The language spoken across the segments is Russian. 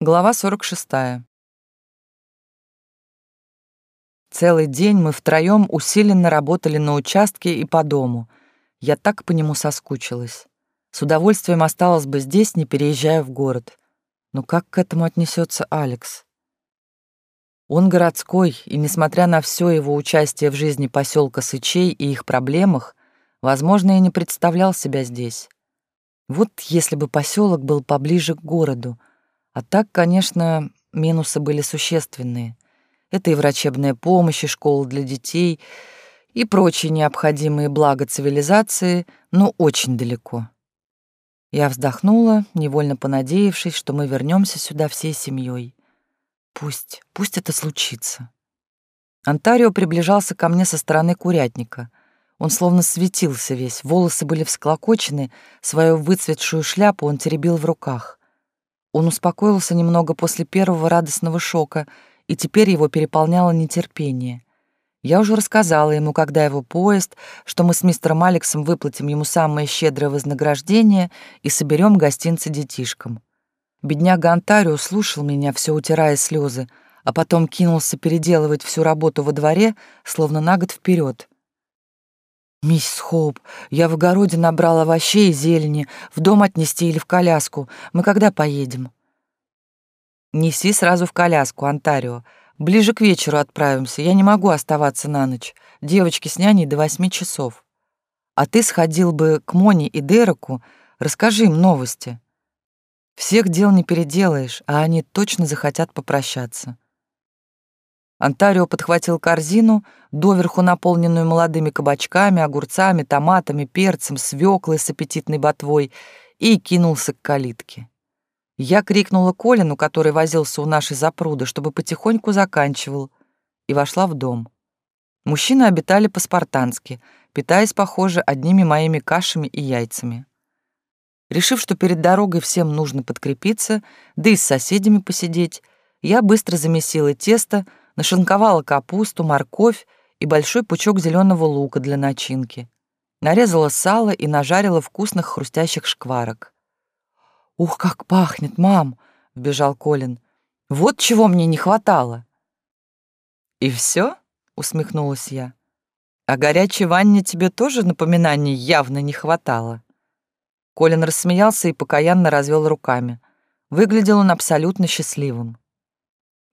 Глава 46. Целый день мы втроем усиленно работали на участке и по дому. Я так по нему соскучилась. С удовольствием осталась бы здесь, не переезжая в город. Но как к этому отнесется Алекс? Он городской, и, несмотря на все его участие в жизни поселка Сычей и их проблемах, возможно, и не представлял себя здесь. Вот если бы поселок был поближе к городу, а так, конечно, минусы были существенные. Это и врачебная помощь, и школа для детей, и прочие необходимые блага цивилизации, но очень далеко. Я вздохнула, невольно понадеявшись, что мы вернемся сюда всей семьей. Пусть, пусть это случится. Антарио приближался ко мне со стороны курятника. Он словно светился весь, волосы были всклокочены, свою выцветшую шляпу он теребил в руках. Он успокоился немного после первого радостного шока, и теперь его переполняло нетерпение. Я уже рассказала ему, когда его поезд, что мы с мистером Алексом выплатим ему самое щедрое вознаграждение и соберем гостинцы детишкам. Бедняга Антарио слушал меня, все утирая слезы, а потом кинулся переделывать всю работу во дворе, словно на год вперед. «Мисс Хоуп, я в огороде набрала овощей и зелени. В дом отнести или в коляску? Мы когда поедем?» «Неси сразу в коляску, Онтарио. Ближе к вечеру отправимся. Я не могу оставаться на ночь. Девочки с няней до восьми часов. А ты сходил бы к Моне и Дереку, расскажи им новости. Всех дел не переделаешь, а они точно захотят попрощаться». Антарио подхватил корзину, доверху наполненную молодыми кабачками, огурцами, томатами, перцем, свеклой с аппетитной ботвой, и кинулся к калитке. Я крикнула Колину, который возился у нашей запруды, чтобы потихоньку заканчивал, и вошла в дом. Мужчины обитали по-спартански, питаясь, похоже, одними моими кашами и яйцами. Решив, что перед дорогой всем нужно подкрепиться, да и с соседями посидеть, я быстро замесила тесто, нашинковала капусту, морковь и большой пучок зеленого лука для начинки. Нарезала сало и нажарила вкусных хрустящих шкварок. «Ух, как пахнет, мам!» — вбежал Колин. «Вот чего мне не хватало!» «И все?» — усмехнулась я. «А горячей ванне тебе тоже напоминаний явно не хватало». Колин рассмеялся и покаянно развел руками. Выглядел он абсолютно счастливым.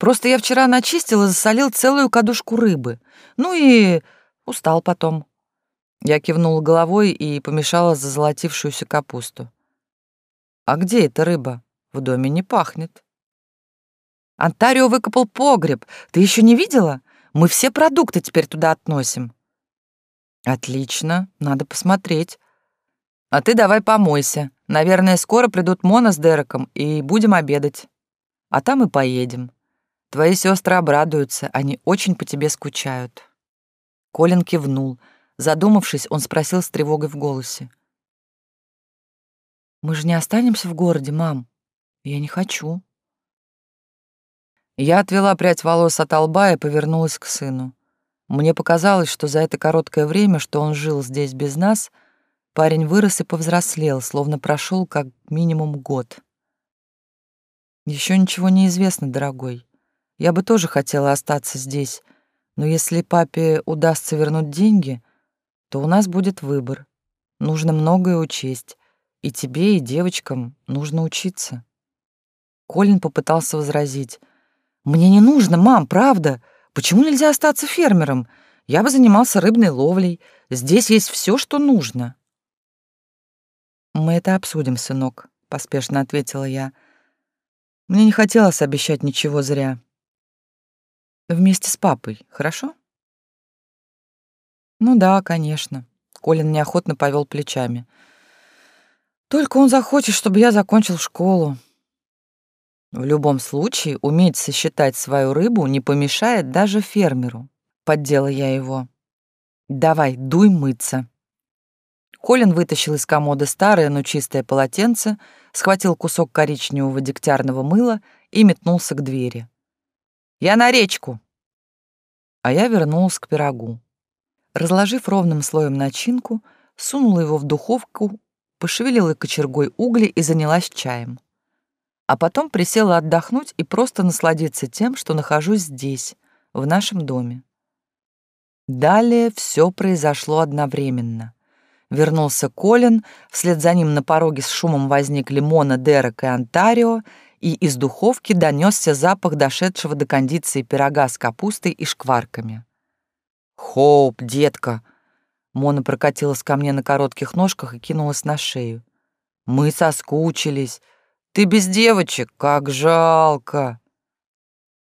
Просто я вчера начистил и засолил целую кадушку рыбы. Ну и устал потом. Я кивнула головой и помешала зазолотившуюся капусту. «А где эта рыба? В доме не пахнет». «Антарио выкопал погреб. Ты еще не видела? Мы все продукты теперь туда относим». «Отлично, надо посмотреть. А ты давай помойся. Наверное, скоро придут Мона с Дереком, и будем обедать. А там и поедем». Твои сестры обрадуются, они очень по тебе скучают». Колин кивнул. Задумавшись, он спросил с тревогой в голосе. «Мы же не останемся в городе, мам. Я не хочу». Я отвела прядь волос от лба и повернулась к сыну. Мне показалось, что за это короткое время, что он жил здесь без нас, парень вырос и повзрослел, словно прошел как минимум год. Еще ничего не известно, дорогой. Я бы тоже хотела остаться здесь, но если папе удастся вернуть деньги, то у нас будет выбор. Нужно многое учесть, и тебе, и девочкам нужно учиться. Колин попытался возразить. «Мне не нужно, мам, правда. Почему нельзя остаться фермером? Я бы занимался рыбной ловлей. Здесь есть все, что нужно». «Мы это обсудим, сынок», — поспешно ответила я. Мне не хотелось обещать ничего зря. Вместе с папой, хорошо? Ну да, конечно. Колин неохотно повел плечами. Только он захочет, чтобы я закончил школу. В любом случае, уметь сосчитать свою рыбу не помешает даже фермеру. Поддела я его. Давай, дуй мыться. Колин вытащил из комода старое, но чистое полотенце, схватил кусок коричневого дегтярного мыла и метнулся к двери. Я на речку!» А я вернулась к пирогу. Разложив ровным слоем начинку, сунула его в духовку, пошевелила кочергой угли и занялась чаем. а потом присела отдохнуть и просто насладиться тем, что нахожусь здесь, в нашем доме. Далее все произошло одновременно. Вернулся Колин, вслед за ним на пороге с шумом возникли Мона, Дерек и Онтарио, и из духовки донесся запах дошедшего до кондиции пирога с капустой и шкварками. «Хоуп, детка!» Мона прокатилась ко мне на коротких ножках и кинулась на шею. «Мы соскучились. Ты без девочек, как жалко!»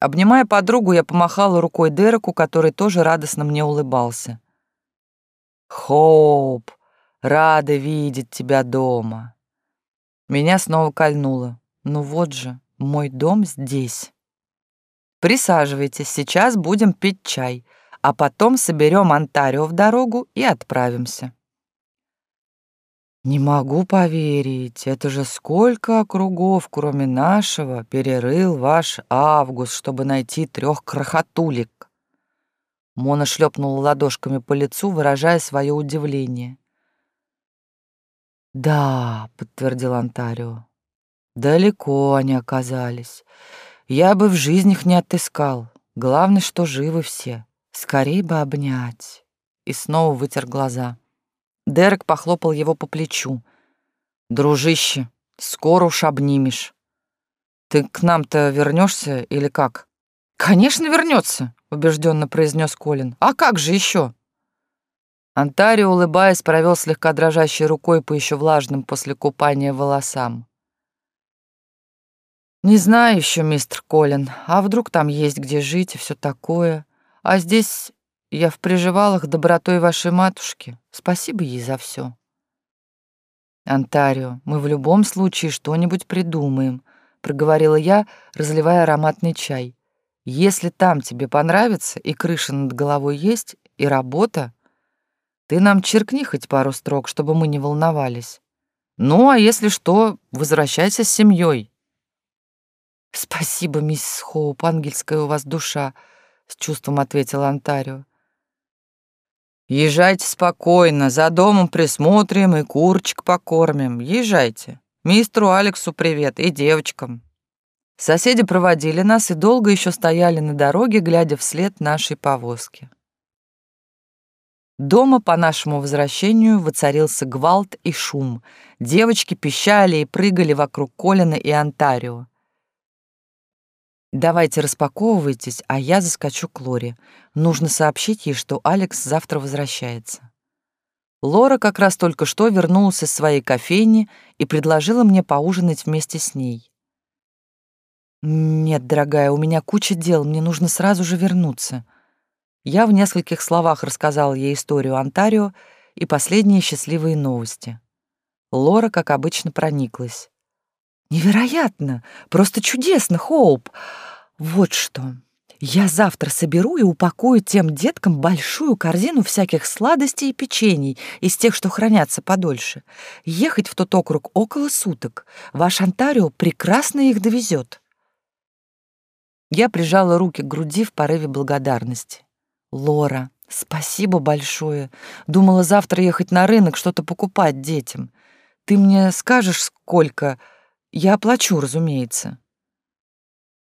Обнимая подругу, я помахала рукой Дереку, который тоже радостно мне улыбался. «Хоуп, рада видеть тебя дома!» Меня снова кольнуло. «Ну вот же, мой дом здесь!» «Присаживайтесь, сейчас будем пить чай, а потом соберем Онтарио в дорогу и отправимся». «Не могу поверить, это же сколько округов, кроме нашего, перерыл ваш Август, чтобы найти трех крохотулек!» Мона шлепнула ладошками по лицу, выражая свое удивление. «Да», — подтвердил Антарио, — «далеко они оказались. Я бы в жизни их не отыскал. Главное, что живы все. Скорей бы обнять». И снова вытер глаза. Дерек похлопал его по плечу. «Дружище, скоро уж обнимешь. Ты к нам-то вернешься или как?» «Конечно вернется», — убежденно произнес Колин. «А как же еще?» Антарио, улыбаясь, провел слегка дрожащей рукой по еще влажным после купания волосам. «Не знаю еще, мистер Колин, а вдруг там есть где жить и все такое. А здесь я в приживалах добротой вашей матушки. Спасибо ей за все. «Антарио, мы в любом случае что-нибудь придумаем», — проговорила я, разливая ароматный чай. «Если там тебе понравится, и крыша над головой есть, и работа, ты нам черкни хоть пару строк, чтобы мы не волновались. Ну, а если что, возвращайся с семьей. «Спасибо, мисс Хоуп, ангельская у вас душа», — с чувством ответил Антарио. Езжайте спокойно, за домом присмотрим и курочек покормим. Езжайте. Мистеру Алексу привет и девочкам. Соседи проводили нас и долго еще стояли на дороге, глядя вслед нашей повозки. Дома по нашему возвращению воцарился гвалт и шум. Девочки пищали и прыгали вокруг Колина и Онтарио. Давайте распаковывайтесь, а я заскочу к Лоре. Нужно сообщить ей, что Алекс завтра возвращается. Лора как раз только что вернулась из своей кофейни и предложила мне поужинать вместе с ней. «Нет, дорогая, у меня куча дел, мне нужно сразу же вернуться». Я в нескольких словах рассказала ей историю Онтарио и последние счастливые новости. Лора, как обычно, прониклась. Невероятно! Просто чудесно, Хоуп! Вот что. Я завтра соберу и упакую тем деткам большую корзину всяких сладостей и печений из тех, что хранятся подольше. Ехать в тот округ около суток. Ваш Онтарио прекрасно их довезет. Я прижала руки к груди в порыве благодарности. Лора, спасибо большое. Думала завтра ехать на рынок что-то покупать детям. Ты мне скажешь, сколько... Я оплачу, разумеется.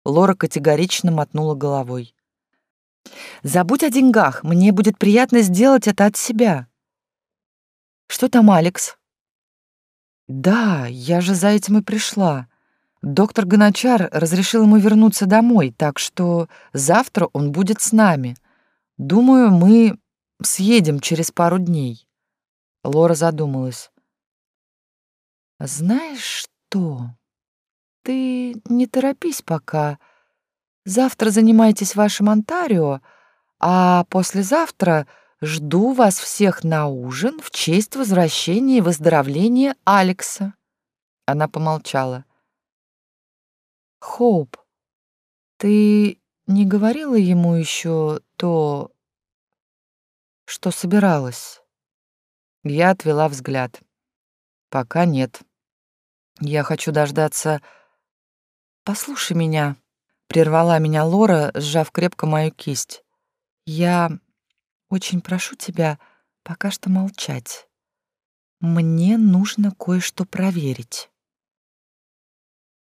Лора категорично мотнула головой. Забудь о деньгах, мне будет приятно сделать это от себя. Что там, Алекс? Да, я же за этим и пришла. Доктор Гоночар разрешил ему вернуться домой, так что завтра он будет с нами. Думаю, мы съедем через пару дней. Лора задумалась. Знаешь что? Ты не торопись пока. Завтра занимайтесь вашим Онтарио, а послезавтра жду вас всех на ужин в честь возвращения и выздоровления Алекса. Она помолчала. Хоуп, ты не говорила ему еще то, что собиралась? Я отвела взгляд. Пока нет. Я хочу дождаться «Послушай меня», — прервала меня Лора, сжав крепко мою кисть. «Я очень прошу тебя пока что молчать. Мне нужно кое-что проверить».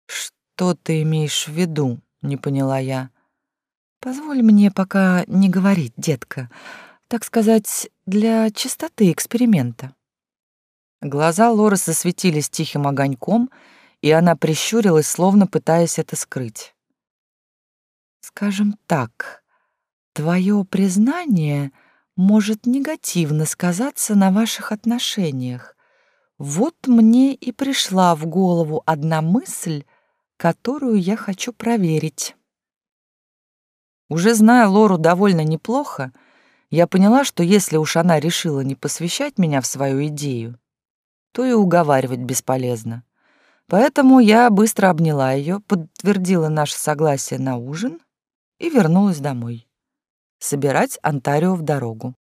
«Что ты имеешь в виду?» — не поняла я. «Позволь мне пока не говорить, детка. Так сказать, для чистоты эксперимента». Глаза Лоры засветились тихим огоньком, и она прищурилась, словно пытаясь это скрыть. «Скажем так, твое признание может негативно сказаться на ваших отношениях. Вот мне и пришла в голову одна мысль, которую я хочу проверить». Уже зная Лору довольно неплохо, я поняла, что если уж она решила не посвящать меня в свою идею, то и уговаривать бесполезно. Поэтому я быстро обняла ее, подтвердила наше согласие на ужин и вернулась домой. Собирать Антарио в дорогу.